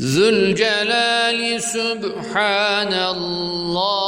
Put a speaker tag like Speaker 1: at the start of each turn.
Speaker 1: ذو الجلال سبحان الله